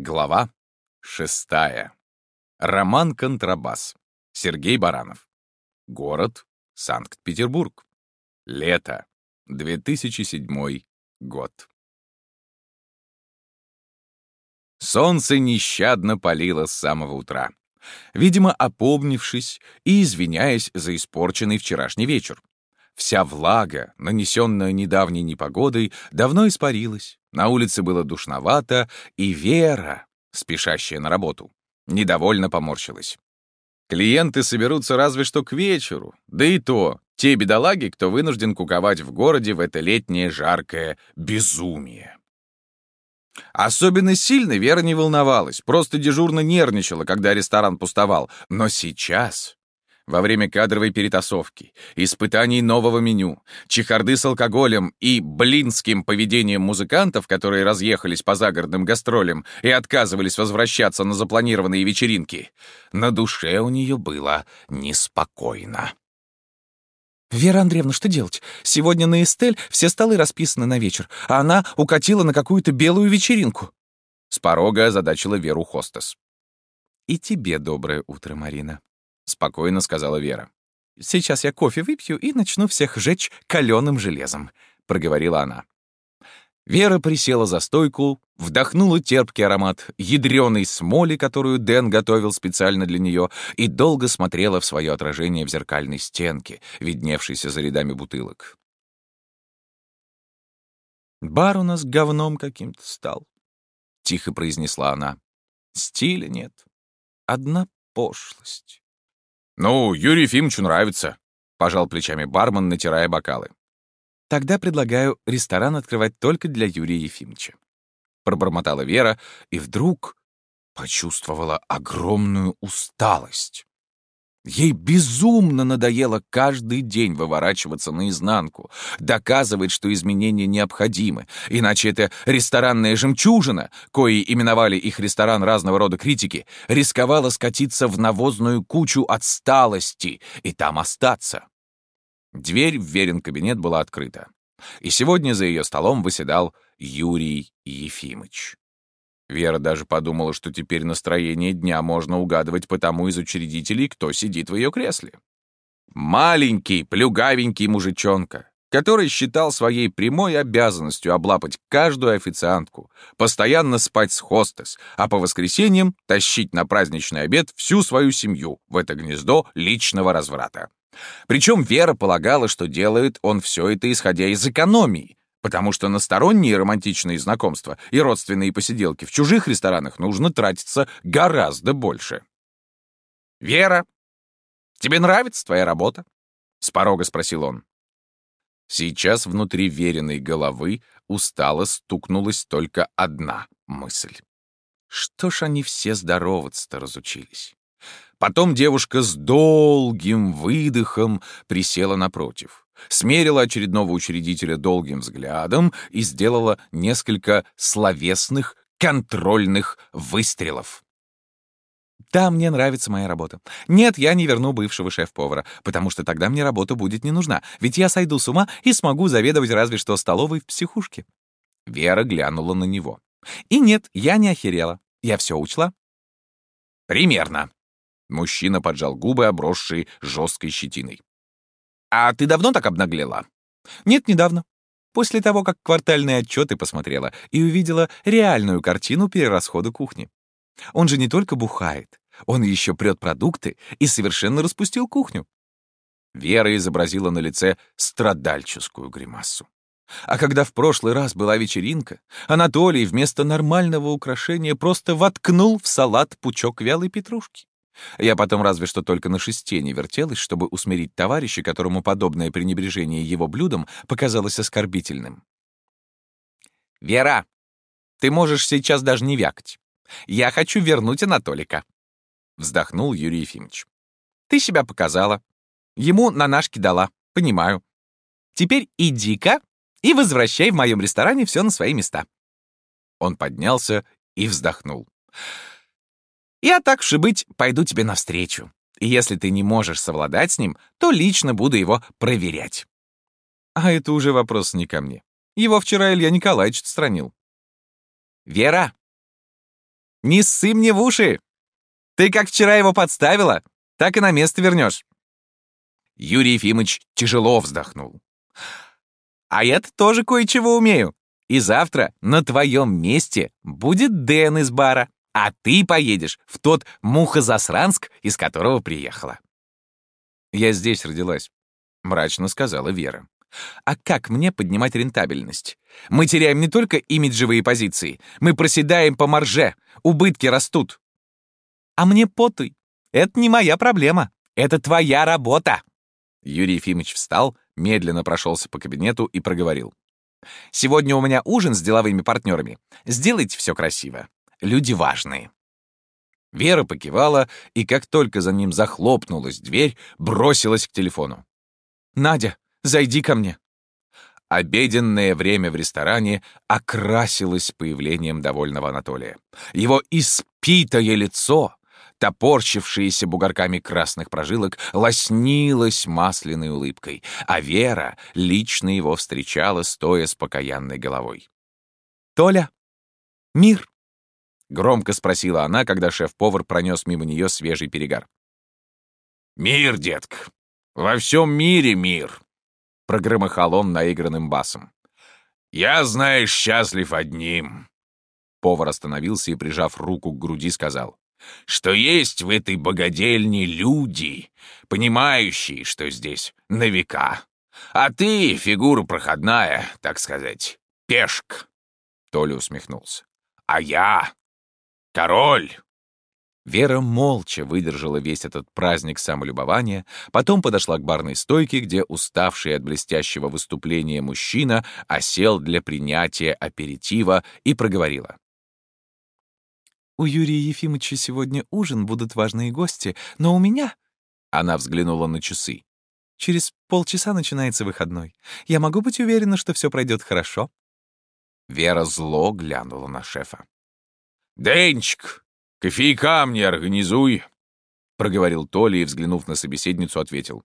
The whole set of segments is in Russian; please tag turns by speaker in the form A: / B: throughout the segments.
A: Глава шестая. Роман «Контрабас». Сергей Баранов. Город Санкт-Петербург. Лето. 2007 год. Солнце нещадно палило с самого утра. Видимо, опомнившись и извиняясь за испорченный вчерашний вечер. Вся влага, нанесенная недавней непогодой, давно испарилась. На улице было душновато, и Вера, спешащая на работу, недовольно поморщилась. Клиенты соберутся разве что к вечеру, да и то те бедолаги, кто вынужден куковать в городе в это летнее жаркое безумие. Особенно сильно Вера не волновалась, просто дежурно нервничала, когда ресторан пустовал. Но сейчас во время кадровой перетасовки, испытаний нового меню, чехарды с алкоголем и блинским поведением музыкантов, которые разъехались по загородным гастролям и отказывались возвращаться на запланированные вечеринки, на душе у нее было неспокойно.
B: «Вера Андреевна, что делать? Сегодня на Эстель все столы расписаны на вечер, а она укатила на какую-то белую вечеринку».
A: С порога озадачила Веру хостес.
B: «И тебе доброе утро, Марина», —
A: спокойно сказала Вера.
B: «Сейчас я кофе выпью и начну всех жечь каленым железом», — проговорила она.
A: Вера присела за стойку, вдохнула терпкий аромат ядреной смоли, которую Дэн готовил специально для нее, и долго смотрела в свое отражение в зеркальной стенке, видневшейся за рядами бутылок.
B: «Бар у нас говном каким-то стал», — тихо произнесла она.
A: «Стиля нет.
B: Одна пошлость».
A: «Ну, Юрию Ефимовичу нравится», — пожал плечами бармен, натирая бокалы.
B: «Тогда предлагаю ресторан открывать только для Юрия Ефимовича», — пробормотала Вера и вдруг почувствовала огромную усталость. Ей безумно надоело каждый день выворачиваться наизнанку, доказывать, что изменения необходимы, иначе это ресторанная жемчужина, кои именовали их ресторан разного рода критики, рисковала скатиться в навозную кучу отсталости и там остаться. Дверь в Верин кабинет была открыта, и сегодня за ее столом выседал Юрий Ефимыч. Вера даже подумала, что теперь настроение дня можно угадывать по тому из учредителей, кто сидит в ее кресле. Маленький, плюгавенький мужичонка, который считал своей прямой обязанностью облапать каждую официантку, постоянно спать с хостес, а по воскресеньям тащить на праздничный обед всю свою семью в это гнездо личного разврата. Причем Вера полагала, что делает он все это исходя из экономии, потому что на сторонние романтичные знакомства и родственные посиделки в чужих ресторанах нужно тратиться гораздо больше. «Вера, тебе нравится твоя работа?» — с порога спросил он. Сейчас внутри веренной головы устало стукнулась только одна мысль. Что ж они все здороваться-то разучились? Потом девушка с долгим выдохом присела напротив смерила очередного учредителя долгим взглядом и сделала несколько словесных контрольных выстрелов. Да, мне нравится моя работа. Нет, я не верну бывшего шеф-повара, потому что тогда мне работа будет не нужна, ведь я сойду с ума и смогу заведовать разве что столовой в психушке.
A: Вера глянула на него.
B: И нет, я не охерела. Я все учла.
A: Примерно. Мужчина поджал губы, обросшие жесткой щетиной.
B: «А ты давно так обнаглела?» «Нет, недавно. После того, как квартальные отчеты посмотрела и увидела реальную картину перерасхода кухни. Он же не только бухает, он еще прет продукты и совершенно распустил кухню».
A: Вера изобразила на лице страдальческую гримасу.
B: А когда в прошлый раз была вечеринка, Анатолий вместо нормального украшения просто воткнул в салат пучок вялой петрушки. Я потом разве что только на шесте не вертелась, чтобы усмирить товарища, которому подобное пренебрежение его блюдом показалось оскорбительным. «Вера, ты можешь сейчас даже не вякать. Я хочу вернуть Анатолика», — вздохнул Юрий Ефимович. «Ты себя показала. Ему на нашки дала, понимаю. Теперь иди-ка и возвращай в моем ресторане все на свои места». Он поднялся и вздохнул. Я так уж быть, пойду тебе навстречу. И если ты не можешь совладать с ним, то лично буду его проверять. А это уже вопрос не ко мне. Его вчера Илья Николаевич отстранил. Вера, Не ссы мне в уши! Ты как вчера его подставила, так и на место вернешь. Юрий Ефимович тяжело вздохнул. А я-то тоже кое-чего умею. И завтра на твоем месте будет Дэн из бара, а ты поедешь в тот Мухозасранск, из которого приехала. «Я здесь родилась», — мрачно сказала Вера. «А как мне поднимать рентабельность? Мы теряем не только имиджевые позиции, мы проседаем по марже, убытки растут». «А мне потуй. Это не моя проблема. Это твоя работа». Юрий Ефимович встал, медленно прошелся по кабинету и проговорил. «Сегодня у меня ужин с деловыми партнерами. Сделайте все красиво. Люди важные». Вера покивала, и как только за ним захлопнулась дверь, бросилась к телефону. «Надя, зайди ко мне!» Обеденное время в ресторане окрасилось появлением довольного Анатолия. Его испитое лицо, топорщившееся бугорками красных прожилок, лоснилось масляной улыбкой, а Вера лично его встречала, стоя с покаянной головой. «Толя! Мир!» — громко спросила она, когда шеф-повар пронес мимо нее свежий перегар.
A: «Мир, детка! Во всем мире мир!» — прогромыхал он наигранным басом. «Я, знаешь, счастлив одним!» Повар остановился и, прижав руку к груди, сказал, «Что есть в этой богадельне люди, понимающие, что здесь на века. А ты — фигура проходная, так сказать, пешка!» Толя усмехнулся. «А я Король!» Вера молча выдержала весь этот праздник самолюбования, потом подошла к барной стойке, где уставший от блестящего выступления мужчина осел для принятия аперитива и проговорила. «У Юрия Ефимовича сегодня ужин, будут важные гости, но у меня...» Она взглянула на часы. «Через полчаса начинается выходной. Я могу быть уверена, что все пройдет хорошо?» Вера зло глянула на шефа. «Денчик, кофейка мне организуй!» — проговорил Толя и, взглянув на собеседницу, ответил.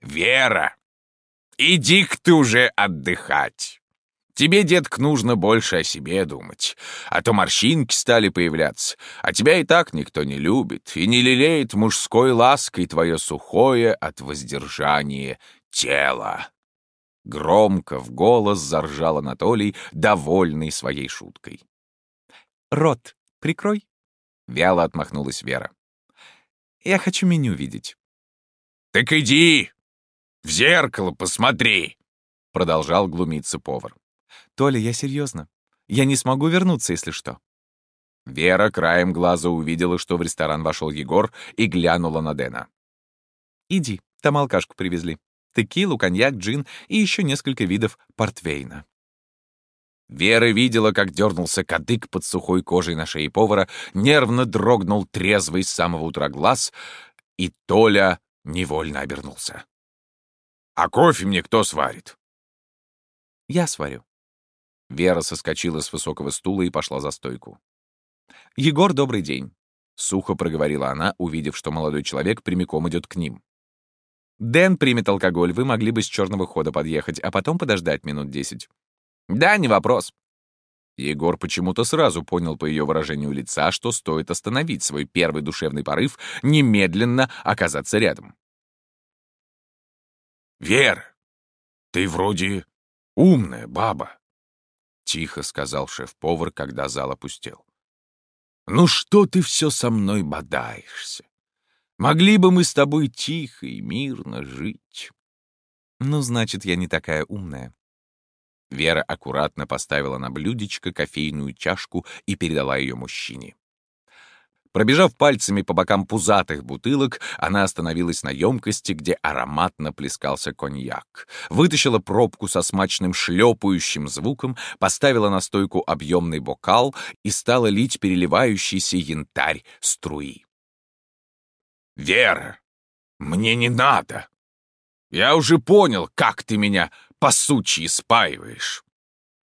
A: «Вера, иди-ка ты уже отдыхать. Тебе, детка, нужно больше о себе думать, а то морщинки стали появляться, а тебя и так никто не любит и не лелеет мужской лаской твое сухое от воздержания тело». Громко в голос заржал Анатолий, довольный своей шуткой. «Рот прикрой», — вяло отмахнулась Вера. «Я хочу меню видеть». «Так иди! В зеркало посмотри!» — продолжал глумиться повар. «Толя, я серьезно. Я не смогу вернуться, если что». Вера краем глаза увидела, что в ресторан вошел Егор и глянула на Дэна. «Иди, там алкашку привезли. Текилу, коньяк, джин и еще несколько видов портвейна». Вера видела, как дернулся кадык под сухой кожей на шее повара, нервно дрогнул трезвый с самого утра глаз, и Толя невольно обернулся. «А кофе мне кто сварит?» «Я сварю». Вера соскочила с высокого стула и пошла за стойку. «Егор, добрый день», — сухо проговорила она, увидев, что молодой человек прямиком идет к ним. «Дэн примет алкоголь, вы могли бы с черного хода подъехать, а потом подождать минут десять. «Да, не вопрос». Егор почему-то сразу понял по ее выражению лица, что стоит остановить свой первый душевный порыв, немедленно оказаться рядом. «Вера, ты вроде умная баба», — тихо сказал шеф-повар, когда зал опустел. «Ну что ты все со мной бодаешься? Могли бы мы с тобой тихо и мирно жить». «Ну, значит, я не такая умная», Вера аккуратно поставила на блюдечко кофейную чашку и передала ее мужчине. Пробежав пальцами по бокам пузатых бутылок, она остановилась на емкости, где ароматно плескался коньяк. Вытащила пробку со смачным шлепающим звуком, поставила на стойку объемный бокал и стала лить переливающийся янтарь струи. «Вера, мне не надо! Я уже понял, как ты меня по сучьи спаиваешь!»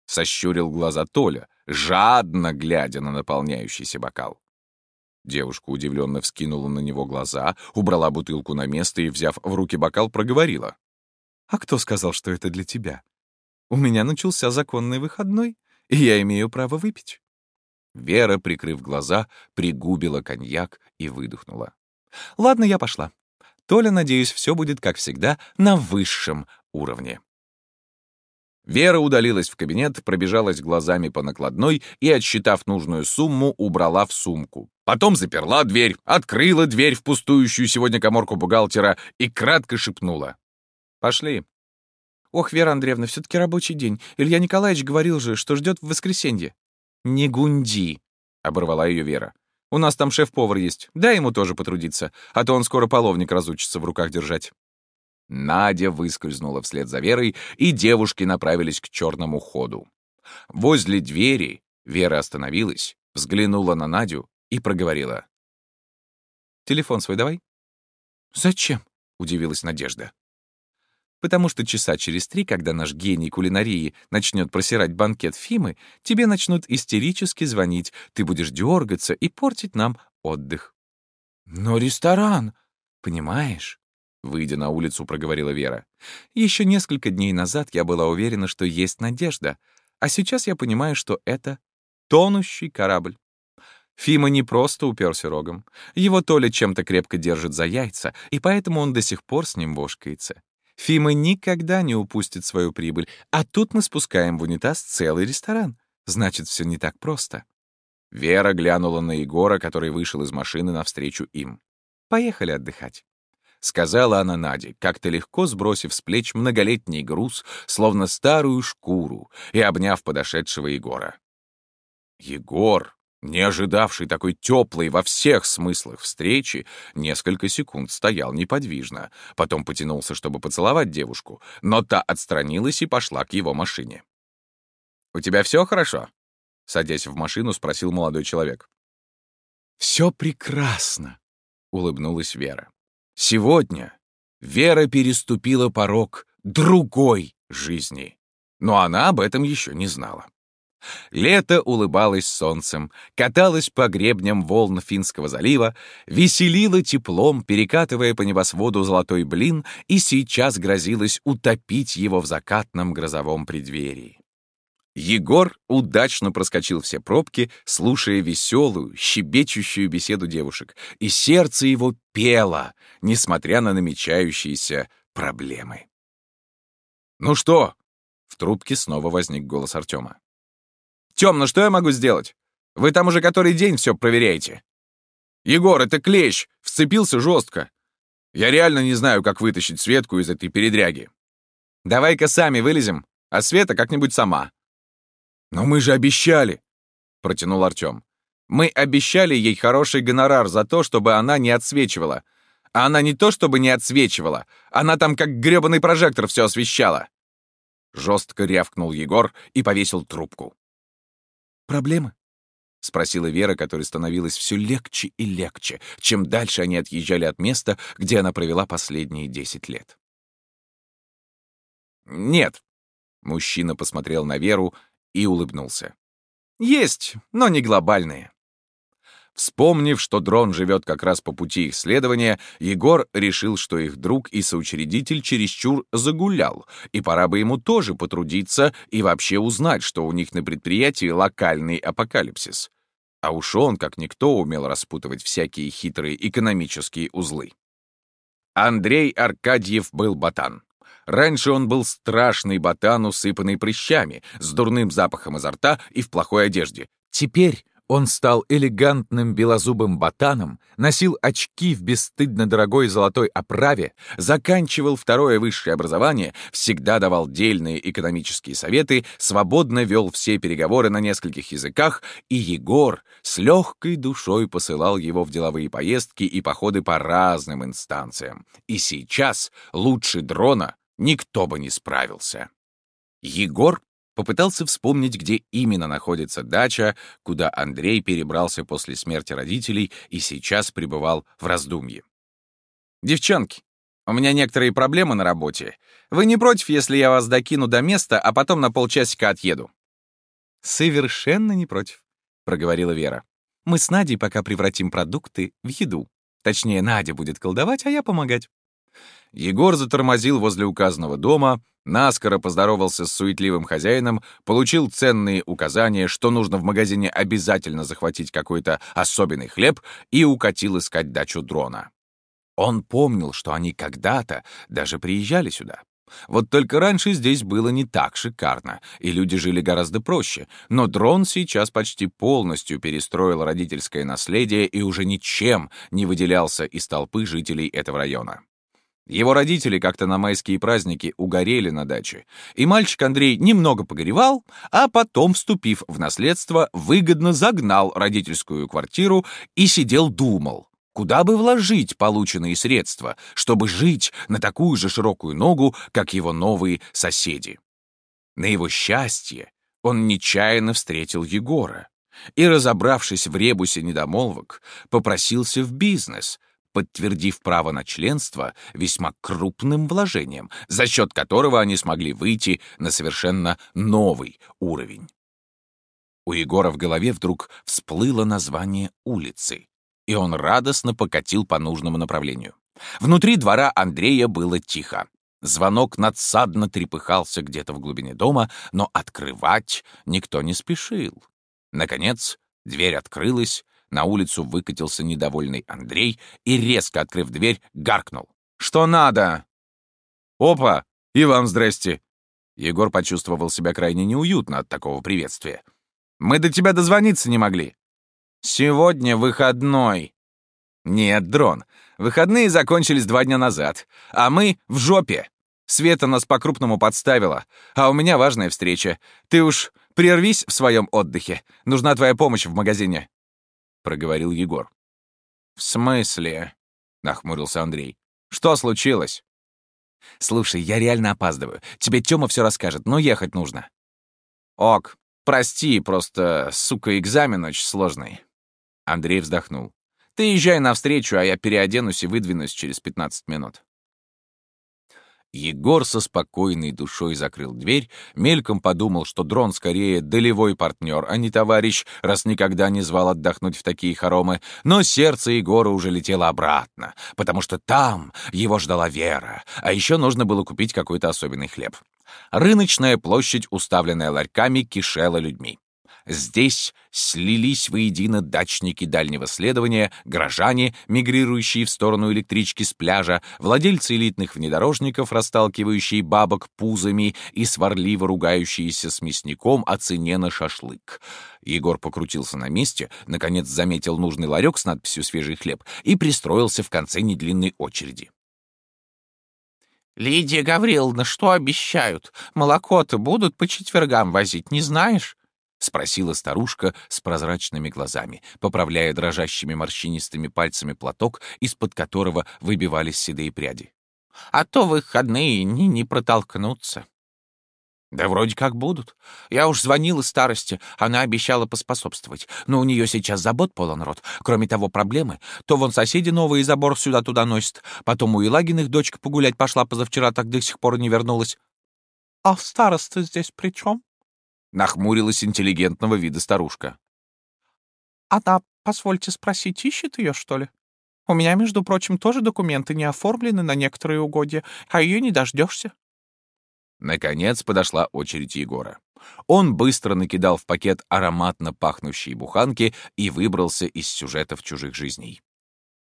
A: Сощурил глаза Толя, жадно глядя на наполняющийся бокал. Девушка удивленно вскинула на него глаза, убрала бутылку на место и, взяв в руки бокал, проговорила. «А кто сказал, что это для тебя? У меня начался законный выходной, и я имею право выпить».
B: Вера, прикрыв глаза, пригубила коньяк и выдохнула. «Ладно, я пошла. Толя, надеюсь, все будет, как всегда, на высшем уровне». Вера удалилась в кабинет, пробежалась глазами по накладной и, отсчитав нужную сумму, убрала в сумку. Потом заперла дверь, открыла дверь в пустующую сегодня коморку бухгалтера и кратко шепнула. «Пошли».
C: «Ох, Вера Андреевна, все таки рабочий день. Илья Николаевич говорил же, что ждет в воскресенье».
B: «Не гунди», — оборвала ее Вера. «У нас там шеф-повар есть. Дай ему тоже потрудиться, а то он скоро половник разучится в руках держать». Надя выскользнула вслед за Верой, и девушки направились к черному ходу. Возле двери Вера остановилась, взглянула на Надю и проговорила.
C: «Телефон свой давай».
B: «Зачем?» — удивилась Надежда.
C: «Потому что часа через три, когда наш гений кулинарии начнет просирать банкет Фимы, тебе начнут истерически звонить, ты будешь дергаться и портить нам отдых».
B: «Но ресторан...»
C: «Понимаешь?»
B: Выйдя на улицу, проговорила Вера.
C: Еще несколько дней назад я была уверена, что есть надежда, а сейчас я понимаю, что это тонущий корабль. Фима не просто уперся рогом. Его Толя чем-то крепко держит за яйца, и поэтому он до сих пор с ним бошкается. Фима никогда не упустит свою прибыль, а тут мы спускаем в унитаз целый ресторан. Значит, все не так просто.
B: Вера глянула на Егора, который вышел из машины навстречу им.
C: «Поехали отдыхать».
B: — сказала она Наде, как-то легко сбросив с плеч многолетний груз, словно старую шкуру, и обняв подошедшего Егора. Егор, не ожидавший такой теплой во всех смыслах встречи, несколько секунд стоял неподвижно, потом потянулся, чтобы поцеловать девушку, но та отстранилась и пошла к его машине. «У тебя все хорошо?» — садясь в машину, спросил молодой человек.
C: «Все прекрасно», — улыбнулась Вера.
B: Сегодня Вера переступила порог другой жизни, но она об этом еще не знала. Лето улыбалось солнцем, каталось по гребням волн Финского залива, веселило теплом, перекатывая по небосводу золотой блин, и сейчас грозилось утопить его в закатном грозовом преддверии. Егор удачно проскочил все пробки, слушая веселую, щебечущую беседу девушек, и сердце его пело, несмотря на намечающиеся проблемы. «Ну что?» — в трубке снова возник голос Артема. «Темно, что я могу сделать? Вы там уже который день все проверяете. Егор, это клещ, вцепился жестко. Я реально не знаю, как вытащить Светку из этой передряги. Давай-ка сами вылезем, а Света как-нибудь сама». «Но мы же обещали!» — протянул Артём. «Мы обещали ей хороший гонорар за то, чтобы она не отсвечивала. А она не то чтобы не отсвечивала, она там как грёбаный прожектор все освещала!» Жестко рявкнул Егор и повесил трубку.
C: «Проблемы?»
B: — спросила Вера, которой становилось все легче и легче, чем дальше они отъезжали от места, где она провела последние десять лет. «Нет», — мужчина посмотрел на Веру и улыбнулся. «Есть, но не глобальные». Вспомнив, что дрон живет как раз по пути их следования, Егор решил, что их друг и соучредитель чересчур загулял, и пора бы ему тоже потрудиться и вообще узнать, что у них на предприятии локальный апокалипсис. А уж он, как никто, умел распутывать всякие хитрые экономические узлы. Андрей Аркадьев был ботан. Раньше он был страшный ботан, усыпанный прыщами, с дурным запахом изо рта и в плохой одежде. Теперь он стал элегантным белозубым ботаном, носил очки в бесстыдно дорогой золотой оправе, заканчивал второе высшее образование, всегда давал дельные экономические советы, свободно вел все переговоры на нескольких языках, и Егор с легкой душой посылал его в деловые поездки и походы по разным инстанциям. И сейчас лучше дрона никто бы не справился. Егор попытался вспомнить, где именно находится дача, куда Андрей перебрался после смерти родителей и сейчас пребывал в раздумье. «Девчонки, у меня некоторые проблемы на работе. Вы не против, если я вас докину до места, а потом на полчасика отъеду?»
C: «Совершенно не против», — проговорила Вера. «Мы с Надей пока превратим продукты в еду. Точнее, Надя будет колдовать, а я помогать.
A: Егор затормозил возле указанного дома, наскоро поздоровался с суетливым хозяином, получил ценные указания, что нужно в магазине обязательно захватить какой-то особенный хлеб и укатил искать дачу дрона. Он помнил, что они когда-то даже приезжали сюда. Вот только раньше здесь было не так шикарно, и люди жили гораздо проще, но дрон сейчас почти полностью перестроил родительское наследие и уже ничем не выделялся из толпы жителей этого района. Его родители как-то на майские праздники угорели на даче, и мальчик Андрей немного погоревал, а потом, вступив в наследство, выгодно загнал родительскую квартиру и сидел думал, куда бы вложить полученные средства, чтобы жить на такую же широкую ногу, как его новые соседи. На его счастье он нечаянно встретил Егора и, разобравшись в ребусе недомолвок, попросился в бизнес — подтвердив право на членство весьма крупным вложением, за счет которого они смогли выйти на совершенно новый уровень. У Егора в голове вдруг всплыло название улицы, и он радостно покатил по нужному направлению. Внутри двора Андрея было тихо. Звонок надсадно трепыхался где-то в глубине дома, но открывать никто не спешил. Наконец, дверь открылась, на улицу выкатился недовольный Андрей и, резко открыв дверь, гаркнул. «Что надо?» «Опа! И вам здрасте!» Егор почувствовал себя крайне неуютно от такого приветствия. «Мы до тебя дозвониться не могли». «Сегодня выходной». «Нет, Дрон, выходные закончились два дня назад, а мы в жопе. Света нас по-крупному подставила, а у меня важная встреча. Ты уж прервись в своем отдыхе. Нужна твоя помощь в магазине. — проговорил Егор. «В смысле?» — нахмурился Андрей. «Что случилось?» «Слушай, я реально опаздываю. Тебе Тёма всё расскажет, но ехать нужно». «Ок, прости, просто, сука, экзамен очень сложный». Андрей вздохнул. «Ты езжай навстречу, а я переоденусь и выдвинусь через 15 минут». Егор со спокойной душой закрыл дверь, мельком подумал, что дрон скорее долевой партнер, а не товарищ, раз никогда не звал отдохнуть в такие хоромы, но сердце Егора уже летело обратно, потому что там его ждала Вера, а еще нужно было купить какой-то особенный хлеб. Рыночная площадь, уставленная ларьками, кишела людьми. Здесь слились воедино дачники дальнего следования, горожане, мигрирующие в сторону электрички с пляжа, владельцы элитных внедорожников, расталкивающие бабок пузами и сварливо ругающиеся с мясником о цене на шашлык. Егор покрутился на месте, наконец заметил нужный ларек с надписью «Свежий хлеб» и пристроился в конце недлинной очереди.
D: «Лидия Гавриловна, что обещают? Молоко-то будут по четвергам возить, не знаешь?»
A: — спросила старушка с прозрачными глазами, поправляя дрожащими морщинистыми пальцами платок, из-под которого выбивались седые пряди.
D: «А то выходные не, не протолкнуться». «Да вроде как будут. Я уж звонила старости, она обещала поспособствовать. Но у нее сейчас забот полон рот. Кроме того, проблемы. То вон соседи новый забор сюда-туда носят. Потом у Елагиных дочка погулять пошла позавчера, так до сих пор не вернулась». «А староста здесь при чем?»
A: Нахмурилась интеллигентного вида старушка.
D: «Она, позвольте спросить, ищет ее, что ли? У меня, между прочим, тоже документы не оформлены на некоторые угодья, а ее не дождешься.
A: Наконец подошла очередь Егора. Он быстро накидал в пакет ароматно пахнущие буханки и выбрался из сюжетов чужих жизней.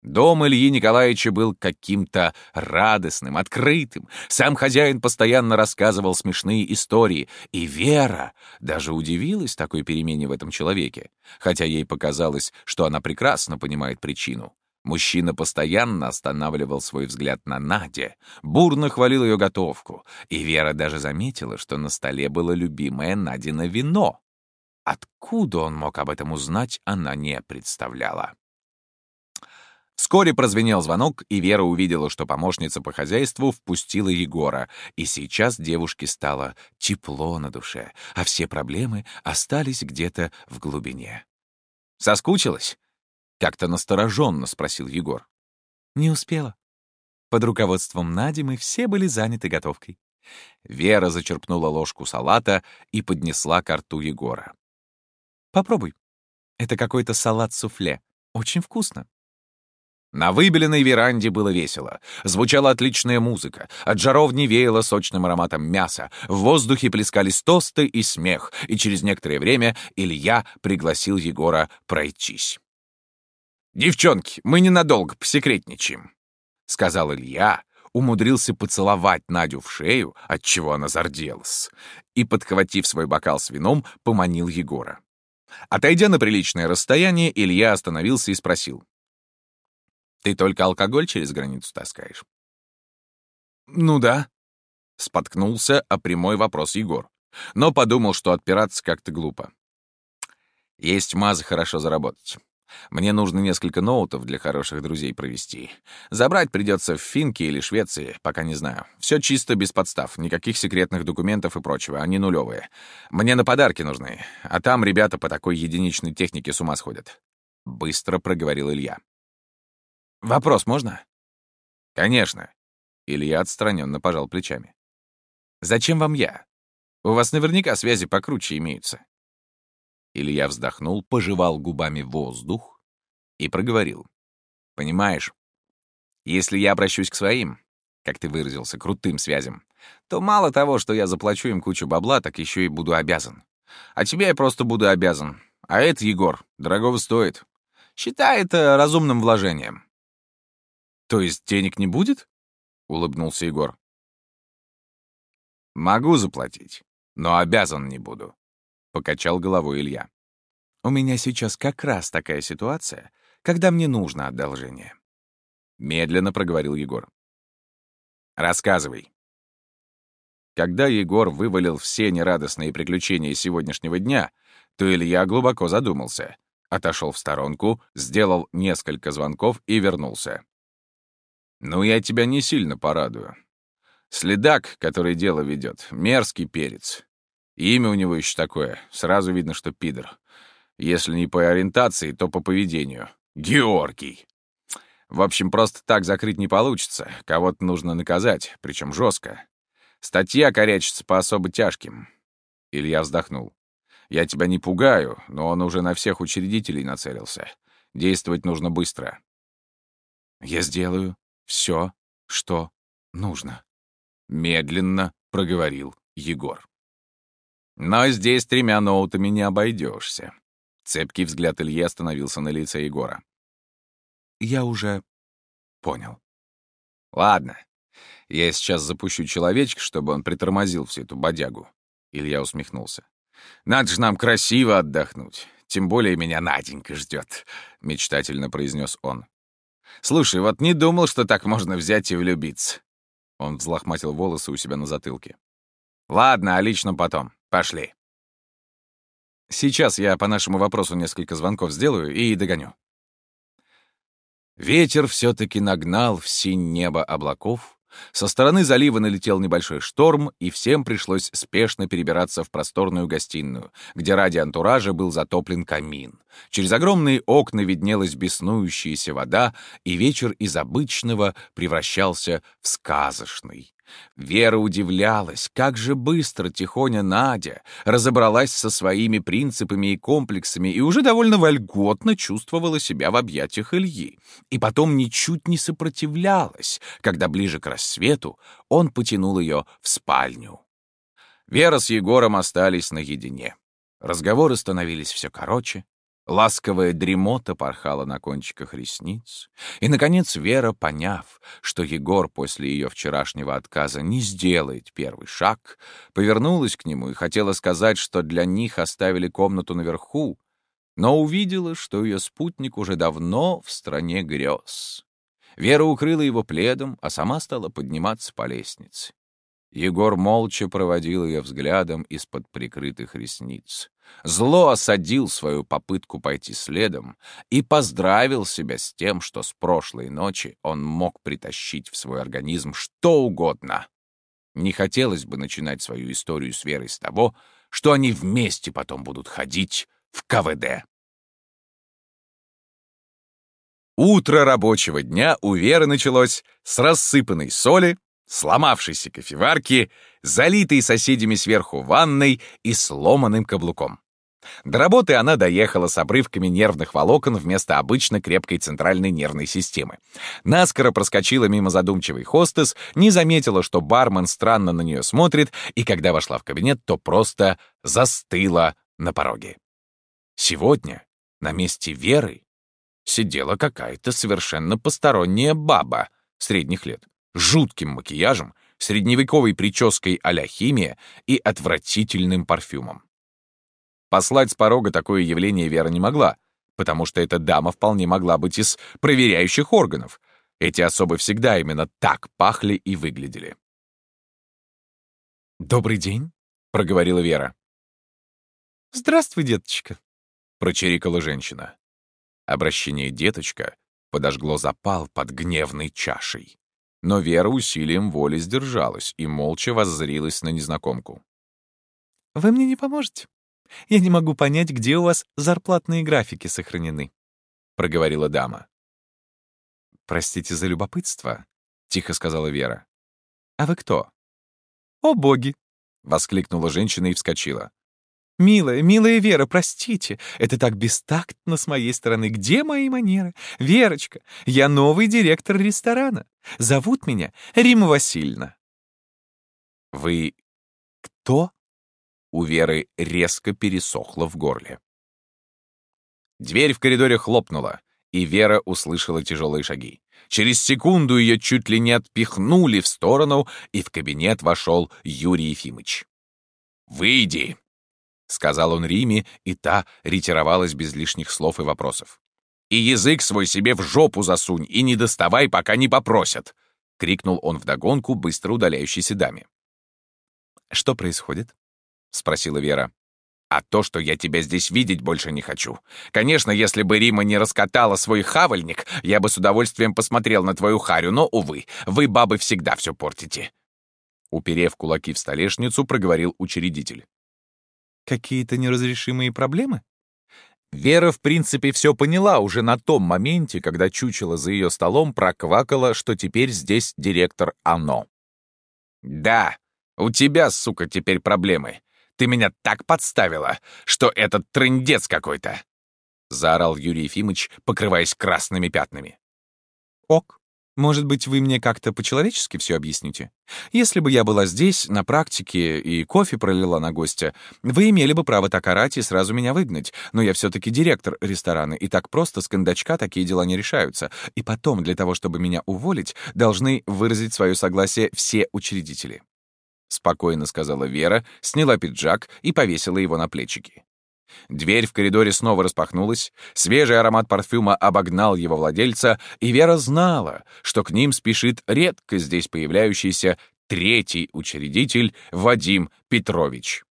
A: Дом Ильи Николаевича был каким-то радостным, открытым. Сам хозяин постоянно рассказывал смешные истории, и Вера даже удивилась такой перемене в этом человеке, хотя ей показалось, что она прекрасно понимает причину. Мужчина постоянно останавливал свой взгляд на Наде, бурно хвалил ее готовку, и Вера даже заметила, что на столе было любимое Надино вино. Откуда он мог об этом узнать, она не представляла. Вскоре прозвенел звонок, и Вера увидела, что помощница по хозяйству впустила Егора, и сейчас девушке стало тепло на душе, а все проблемы остались где-то в глубине. «Соскучилась?» — как-то настороженно спросил Егор.
C: «Не успела. Под руководством Нади мы все были заняты готовкой».
A: Вера зачерпнула ложку салата и поднесла к рту Егора.
C: «Попробуй. Это какой-то салат-суфле. Очень вкусно».
A: На выбеленной веранде было весело. Звучала отличная музыка. От жаровни веяло сочным ароматом мяса. В воздухе плескались тосты и смех. И через некоторое время Илья пригласил Егора пройтись. «Девчонки, мы ненадолго посекретничаем», — сказал Илья, умудрился поцеловать Надю в шею, отчего она зарделась, и, подхватив свой бокал с вином, поманил Егора. Отойдя на приличное расстояние, Илья остановился и спросил. Ты только алкоголь через границу таскаешь?»
C: «Ну да», —
A: споткнулся о прямой вопрос Егор, но подумал, что отпираться как-то глупо. «Есть мазы хорошо заработать. Мне нужно несколько ноутов для хороших друзей провести. Забрать придется в Финке или Швеции, пока не знаю. Все чисто без подстав, никаких секретных документов и прочего, они нулевые. Мне на подарки нужны, а там ребята по такой единичной технике с ума сходят». Быстро проговорил Илья. «Вопрос можно?» «Конечно». Илья отстраненно пожал плечами. «Зачем вам я? У вас наверняка связи покруче имеются». Илья вздохнул, пожевал губами воздух и проговорил. «Понимаешь, если я обращусь к своим, как ты выразился, крутым связям, то мало того, что я заплачу им кучу бабла, так еще и буду обязан. А тебе я просто буду обязан. А это, Егор, дорогого стоит. Считай это разумным вложением.
C: «То есть денег не будет?» — улыбнулся Егор.
A: «Могу заплатить, но обязан не буду», — покачал головой Илья.
C: «У меня сейчас как раз такая ситуация, когда мне нужно одолжение», — медленно проговорил Егор.
A: «Рассказывай». Когда Егор вывалил все нерадостные приключения сегодняшнего дня, то Илья глубоко задумался, отошел в сторонку, сделал несколько звонков и вернулся. Ну, я тебя не сильно порадую. Следак, который дело ведет, мерзкий перец. Имя у него еще такое, сразу видно, что пидор. Если не по ориентации, то по поведению. Георгий. В общем, просто так закрыть не получится. Кого-то нужно наказать, причем жестко. Статья корячится по особо тяжким. Илья вздохнул. Я тебя не пугаю, но он уже на всех учредителей нацелился. Действовать нужно быстро.
C: Я сделаю, все, что нужно», —
A: медленно проговорил Егор. «Но здесь тремя ноутами не обойдешься. Цепкий взгляд Ильи остановился на лице Егора.
C: «Я уже понял».
A: «Ладно, я сейчас запущу человечка, чтобы он притормозил всю эту бодягу». Илья усмехнулся. «Надо же нам красиво отдохнуть. Тем более меня Наденька ждет», — мечтательно произнес он. Слушай, вот не думал, что так можно взять и влюбиться. Он взлохматил волосы у себя на затылке. Ладно, а лично потом. Пошли. Сейчас я по нашему вопросу несколько звонков сделаю и догоню. Ветер все-таки нагнал в синь небо облаков, со стороны залива налетел небольшой шторм, и всем пришлось спешно перебираться в просторную гостиную, где ради антуража был затоплен камин. Через огромные окна виднелась беснующаяся вода, и вечер из обычного превращался в сказочный. Вера удивлялась, как же быстро тихоня Надя разобралась со своими принципами и комплексами и уже довольно вольготно чувствовала себя в объятиях Ильи. И потом ничуть не сопротивлялась, когда ближе к рассвету он потянул ее в спальню. Вера с Егором остались наедине. Разговоры становились все короче, Ласковая дремота порхала на кончиках ресниц. И, наконец, Вера, поняв, что Егор после ее вчерашнего отказа не сделает первый шаг, повернулась к нему и хотела сказать, что для них оставили комнату наверху, но увидела, что ее спутник уже давно в стране грез. Вера укрыла его пледом, а сама стала подниматься по лестнице. Егор молча проводил ее взглядом из-под прикрытых ресниц. Зло осадил свою попытку пойти следом и поздравил себя с тем, что с прошлой ночи он мог притащить в свой организм что угодно. Не хотелось бы начинать свою историю с Верой с того, что они вместе потом будут ходить в КВД. Утро рабочего дня у Веры началось с рассыпанной соли, сломавшейся кофеварки, залитой соседями сверху ванной и сломанным каблуком. До работы она доехала с обрывками нервных волокон вместо обычно крепкой центральной нервной системы. Наскоро проскочила мимо задумчивой хостес, не заметила, что бармен странно на нее смотрит, и когда вошла в кабинет, то просто застыла на пороге. Сегодня на месте Веры сидела какая-то совершенно посторонняя баба средних лет, жутким макияжем, средневековой прической а-ля химия и отвратительным парфюмом. Послать с порога такое явление Вера не могла, потому что эта дама вполне могла быть из проверяющих органов. Эти особы всегда именно так пахли и выглядели.
C: «Добрый день», — проговорила Вера.
B: «Здравствуй, деточка», —
C: прочирикала женщина. Обращение «деточка» подожгло запал под гневной чашей. Но Вера усилием воли сдержалась и молча воззрилась на незнакомку.
B: «Вы мне не поможете?» Я не могу понять, где у вас зарплатные графики сохранены», — проговорила дама.
C: «Простите за любопытство», — тихо сказала Вера.
B: «А вы кто?» «О, боги!» — воскликнула женщина и вскочила. «Милая, милая Вера, простите, это так бестактно с моей стороны. Где мои манеры? Верочка, я новый директор ресторана. Зовут меня Рима Васильевна».
C: «Вы кто?» У Веры резко пересохло в горле. Дверь в коридоре хлопнула, и Вера услышала тяжелые шаги. Через секунду ее чуть ли не отпихнули в сторону, и в кабинет вошел Юрий Ефимыч. «Выйди!» — сказал он Риме, и та ретировалась без лишних слов и вопросов. «И язык свой себе в жопу засунь, и не доставай, пока не попросят!» — крикнул он вдогонку быстро удаляющейся даме.
B: «Что происходит?»
C: — спросила Вера. «А то, что я тебя здесь видеть больше не хочу. Конечно, если бы Рима не раскатала свой хавальник, я бы с удовольствием посмотрел на твою харю, но, увы, вы, бабы, всегда все портите». Уперев кулаки в столешницу, проговорил учредитель.
B: «Какие-то неразрешимые проблемы?»
C: Вера, в принципе, все поняла уже на том моменте, когда чучело за ее столом проквакало, что теперь здесь директор Оно. «Да, у тебя, сука, теперь проблемы. Ты меня так подставила, что этот трындец какой-то!» — заорал Юрий Ефимыч, покрываясь красными пятнами.
B: «Ок. Может быть, вы мне как-то по-человечески все объясните? Если бы я была здесь, на практике, и кофе пролила на гостя, вы имели бы право так орать и сразу меня выгнать, но я все таки директор ресторана, и так просто с кондачка такие дела не решаются. И потом, для того, чтобы меня уволить, должны выразить свое согласие все учредители.
C: — спокойно сказала Вера, сняла пиджак и повесила его на плечики. Дверь в коридоре снова распахнулась, свежий аромат парфюма обогнал его владельца, и Вера знала, что к ним спешит редко здесь появляющийся третий учредитель Вадим Петрович.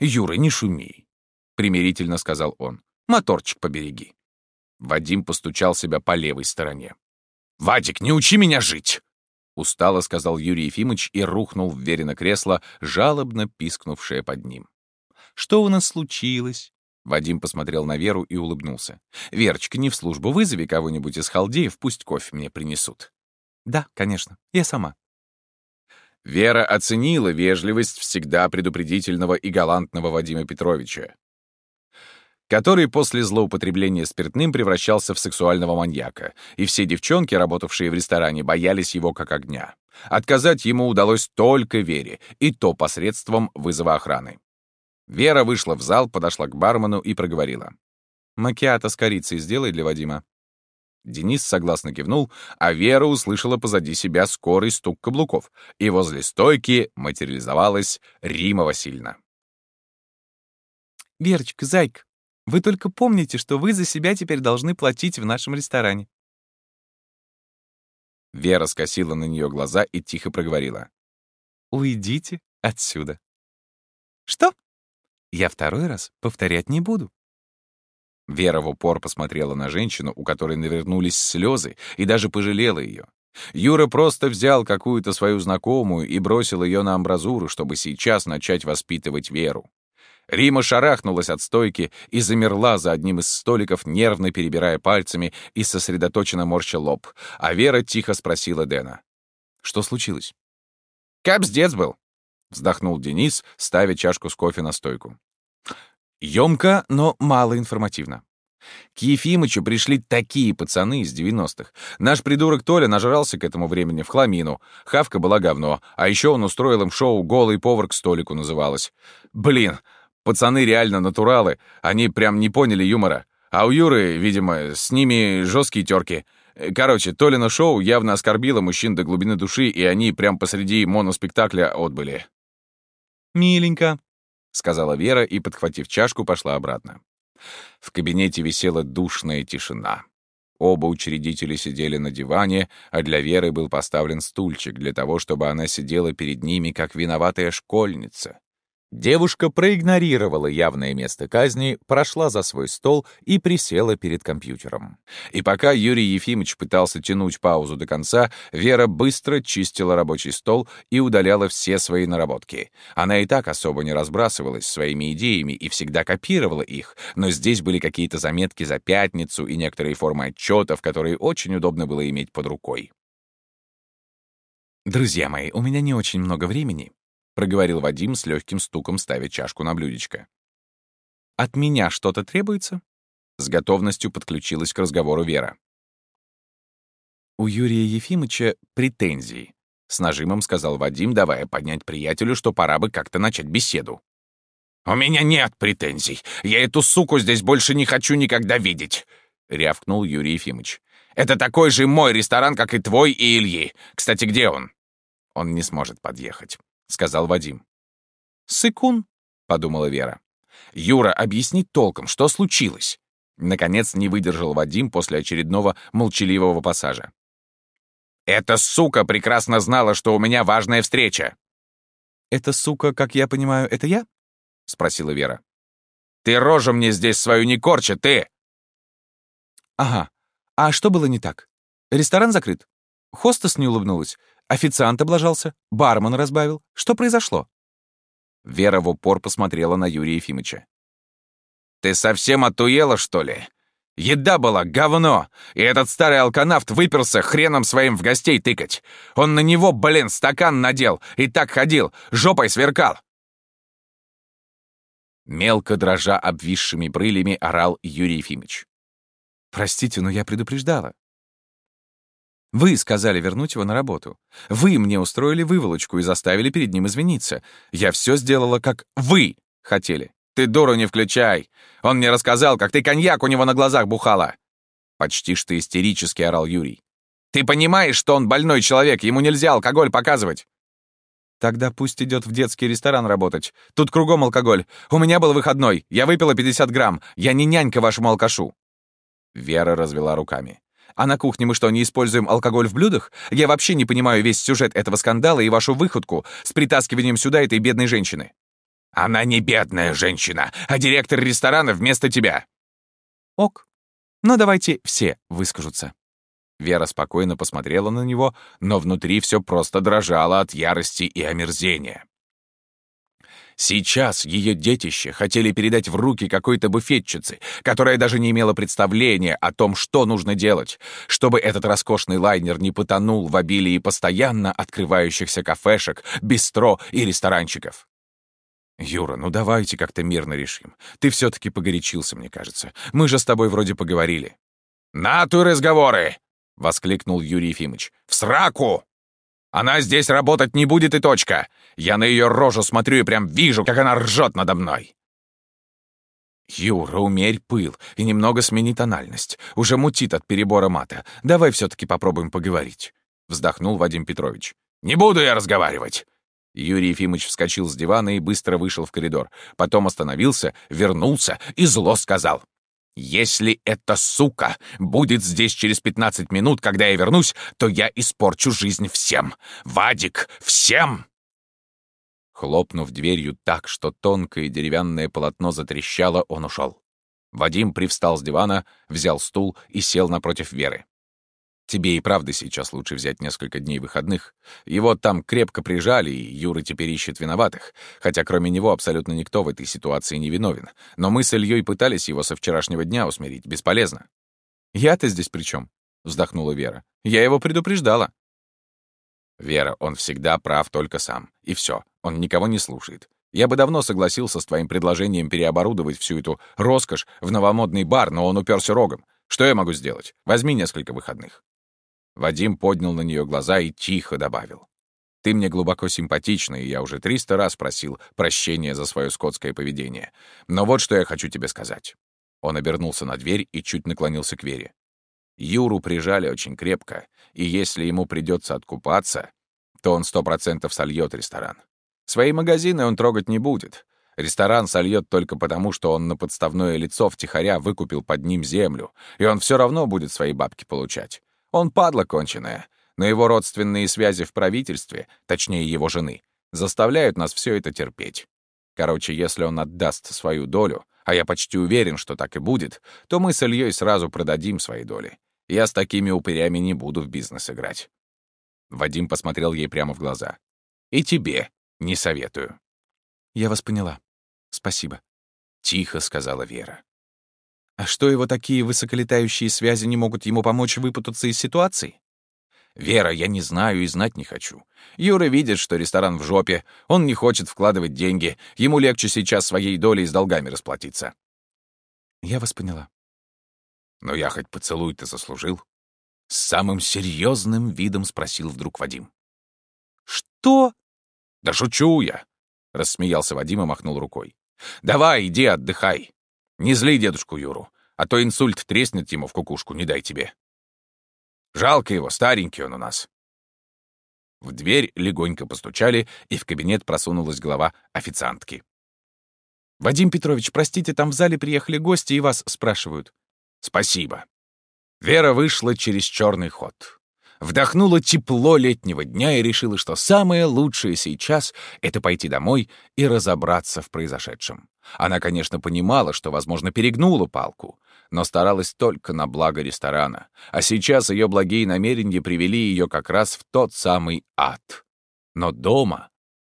C: «Юра, не шуми», — примирительно сказал он. «Моторчик побереги». Вадим постучал себя по левой стороне. «Вадик, не учи меня жить!» Устало сказал Юрий Ефимыч и рухнул в Верино кресло, жалобно пискнувшее под ним.
B: «Что у нас случилось?»
C: Вадим посмотрел на Веру и улыбнулся. «Верочка, не в службу, вызови кого-нибудь из халдеев, пусть кофе мне принесут».
B: «Да, конечно, я сама».
C: Вера оценила вежливость всегда предупредительного и галантного Вадима Петровича который после злоупотребления спиртным превращался в сексуального маньяка, и все девчонки, работавшие в ресторане, боялись его как огня. Отказать ему удалось только Вере, и то посредством вызова охраны. Вера вышла в зал, подошла к бармену и проговорила. «Макиато с корицей сделай для Вадима». Денис согласно кивнул, а Вера услышала позади себя скорый стук каблуков, и возле стойки материализовалась Рима Васильевна.
B: «Верочка, зайка, вы только помните, что вы за себя теперь должны платить в нашем ресторане».
C: Вера скосила на нее глаза и тихо проговорила.
B: «Уйдите отсюда». «Что?» «Я второй раз повторять не буду».
C: Вера в упор посмотрела на женщину, у которой навернулись слезы, и даже пожалела ее. Юра просто взял какую-то свою знакомую и бросил ее на амбразуру, чтобы сейчас начать воспитывать Веру. Рима шарахнулась от стойки и замерла за одним из столиков, нервно перебирая пальцами и сосредоточенно морща лоб, а Вера тихо спросила Дэна. «Что случилось?» «Капсдец был», — вздохнул Денис, ставя чашку с кофе на стойку. Емко, но мало информативно. К Ефимычу пришли такие пацаны из 90-х. Наш придурок Толя нажрался к этому времени в хламину. Хавка была говно. А еще он устроил им шоу «Голый повар к столику» называлось. Блин, пацаны реально натуралы. Они прям не поняли юмора. А у Юры, видимо, с ними жесткие терки. Короче, Толина шоу явно оскорбило мужчин до глубины души, и они прям посреди моноспектакля отбыли. «Миленько», — сказала Вера и, подхватив чашку, пошла обратно. В кабинете висела душная тишина. Оба учредителя сидели на диване, а для Веры был поставлен стульчик для того, чтобы она сидела перед ними, как виноватая школьница. Девушка проигнорировала явное место казни, прошла за свой стол и присела перед компьютером. И пока Юрий Ефимович пытался тянуть паузу до конца, Вера быстро чистила рабочий стол и удаляла все свои наработки. Она и так особо не разбрасывалась своими идеями и всегда копировала их, но здесь были какие-то заметки за пятницу и некоторые формы отчетов, которые очень удобно было иметь под рукой. «Друзья мои, у меня не очень много времени», — проговорил Вадим с легким стуком, ставя чашку на блюдечко. «От меня что-то требуется?» С готовностью подключилась к разговору Вера. «У Юрия Ефимовича претензии», — с нажимом сказал Вадим, давая поднять приятелю, что пора бы как-то начать беседу. «У меня нет претензий. Я эту суку здесь больше не хочу никогда видеть», — рявкнул Юрий Ефимович. «Это такой же мой ресторан, как и твой и Ильи. Кстати, где он?» «Он не сможет подъехать», сказал Вадим. «Сыкун», — подумала Вера. «Юра, объясни толком, что случилось?» Наконец не выдержал Вадим после очередного молчаливого пассажа. «Эта сука прекрасно знала, что у меня важная встреча!» «Эта сука, как я понимаю, это я?» — спросила Вера. «Ты рожу мне здесь свою не корча, ты!» «Ага. А что было не так? Ресторан закрыт?» Хостес не улыбнулась. Официант облажался, бармен разбавил. Что произошло?» Вера в упор посмотрела на Юрия Ефимовича. «Ты совсем отуела, что ли? Еда была говно, и этот старый алканавт выперся хреном своим в гостей тыкать. Он на него, блин, стакан надел и так ходил, жопой сверкал». Мелко дрожа обвисшими брылями орал Юрий Ефимович. «Простите, но я предупреждала. Вы сказали вернуть его на работу. Вы мне устроили выволочку и заставили перед ним извиниться. Я все сделала, как вы хотели. Ты дуру не включай. Он мне рассказал, как ты коньяк у него на глазах бухала. Почти что истерически орал Юрий. Ты понимаешь, что он больной человек, ему нельзя алкоголь показывать. Тогда пусть идет в детский ресторан работать. Тут кругом алкоголь. У меня был выходной. Я выпила 50 грамм. Я не нянька вашему алкашу. Вера развела руками. А на кухне мы что, не используем алкоголь в блюдах? Я вообще не понимаю весь сюжет этого скандала и вашу выходку с притаскиванием сюда этой бедной женщины. Она не бедная женщина, а директор ресторана вместо тебя. Ок. Но ну, давайте все выскажутся. Вера спокойно посмотрела на него, но внутри все просто дрожало от ярости и омерзения. Сейчас ее детище хотели передать в руки какой-то буфетчицы, которая даже не имела представления о том, что нужно делать, чтобы этот роскошный лайнер не потонул в обилии постоянно открывающихся кафешек, бистро и ресторанчиков. «Юра, ну давайте как-то мирно решим. Ты все-таки погорячился, мне кажется. Мы же с тобой вроде поговорили». «На туй разговоры!» — воскликнул Юрий Ефимович. «В сраку!» Она здесь работать не будет и точка. Я на ее рожу смотрю и прям вижу, как она ржет надо мной. Юра, умерь пыл и немного смени тональность. Уже мутит от перебора мата. Давай все-таки попробуем поговорить. Вздохнул Вадим Петрович. Не буду я разговаривать. Юрий Ефимович вскочил с дивана и быстро вышел в коридор. Потом остановился, вернулся и зло сказал. Если эта сука будет здесь через 15 минут, когда я вернусь, то я испорчу жизнь всем. Вадик, всем!» Хлопнув дверью так, что тонкое деревянное полотно затрещало, он ушел. Вадим привстал с дивана, взял стул и сел напротив Веры. Тебе и правда сейчас лучше взять несколько дней выходных. Его там крепко прижали, и Юра теперь ищет виноватых. Хотя кроме него абсолютно никто в этой ситуации не виновен. Но мы с Ильей пытались его со вчерашнего дня усмирить. Бесполезно. «Я-то здесь при чем? вздохнула Вера. «Я его предупреждала». «Вера, он всегда прав только сам. И все. Он никого не слушает.
A: Я бы давно согласился с твоим предложением переоборудовать всю эту роскошь в новомодный бар, но он уперся рогом. Что я могу сделать? Возьми несколько выходных». Вадим поднял на нее глаза и тихо добавил. «Ты мне глубоко симпатична, и я уже триста раз просил прощения за свое скотское поведение. Но вот что я хочу тебе сказать». Он обернулся на дверь и чуть наклонился к Вере. Юру прижали очень крепко, и если ему придется откупаться, то он сто процентов сольет ресторан. Свои магазины он трогать не будет. Ресторан сольет только потому, что он на подставное лицо втихаря выкупил под ним землю, и он все равно будет свои бабки получать. Он падла конченая, но его родственные связи в правительстве, точнее его жены, заставляют нас все это терпеть. Короче, если он отдаст свою долю, а я почти уверен, что так и будет, то мы с Ильей сразу продадим свои доли. Я с такими упырями не буду в бизнес играть. Вадим посмотрел ей прямо в глаза. «И тебе не советую».
C: «Я вас поняла. Спасибо», —
A: тихо сказала Вера.
C: «А что его такие высоколетающие связи не могут ему помочь выпутаться из ситуации?»
A: «Вера, я не знаю и знать не хочу. Юра видит, что ресторан в жопе, он не хочет вкладывать деньги, ему легче сейчас своей долей с долгами расплатиться».
C: «Я вас поняла».
A: «Но я хоть поцелуй ты заслужил?» С самым серьезным видом спросил вдруг Вадим.
C: «Что?»
A: «Да шучу я!» — рассмеялся Вадим и махнул рукой. «Давай, иди отдыхай. Не зли дедушку Юру, а то инсульт треснет ему в кукушку, не дай тебе. Жалко его, старенький он у нас». В дверь легонько постучали, и в кабинет просунулась голова официантки.
C: «Вадим Петрович, простите, там в зале приехали гости и вас спрашивают».
A: «Спасибо». Вера вышла через черный ход. Вдохнула тепло летнего дня и решила, что самое лучшее сейчас — это пойти домой и разобраться в произошедшем. Она, конечно, понимала, что, возможно, перегнула палку, но старалась только на благо ресторана. А сейчас ее благие намерения привели ее как раз в тот самый ад. Но дома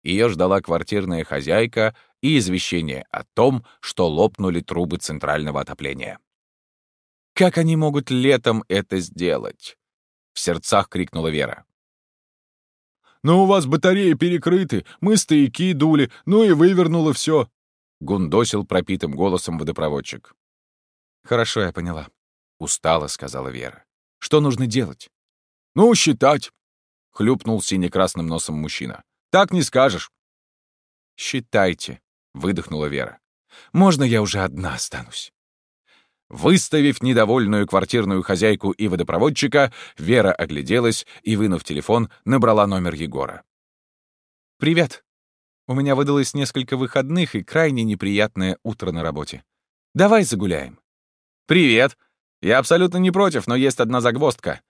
A: ее ждала квартирная хозяйка и извещение о том, что лопнули трубы центрального отопления. Как они могут летом это сделать? В сердцах крикнула Вера.
E: «Но у вас батареи перекрыты, мы стояки дули, ну и вывернуло все», —
A: гундосил пропитым голосом водопроводчик.
C: «Хорошо, я поняла», —
A: устало сказала Вера. «Что нужно делать?»
E: «Ну, считать», —
A: хлюпнул сине-красным носом мужчина. «Так не скажешь».
C: «Считайте», — выдохнула Вера. «Можно я уже одна останусь?»
A: Выставив недовольную квартирную хозяйку и водопроводчика, Вера огляделась и, вынув телефон, набрала номер Егора.
C: «Привет. У меня выдалось несколько выходных и крайне неприятное утро на работе. Давай загуляем».
A: «Привет. Я абсолютно не против, но есть одна загвоздка.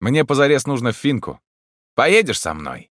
A: Мне позарез нужно в финку. Поедешь со мной?»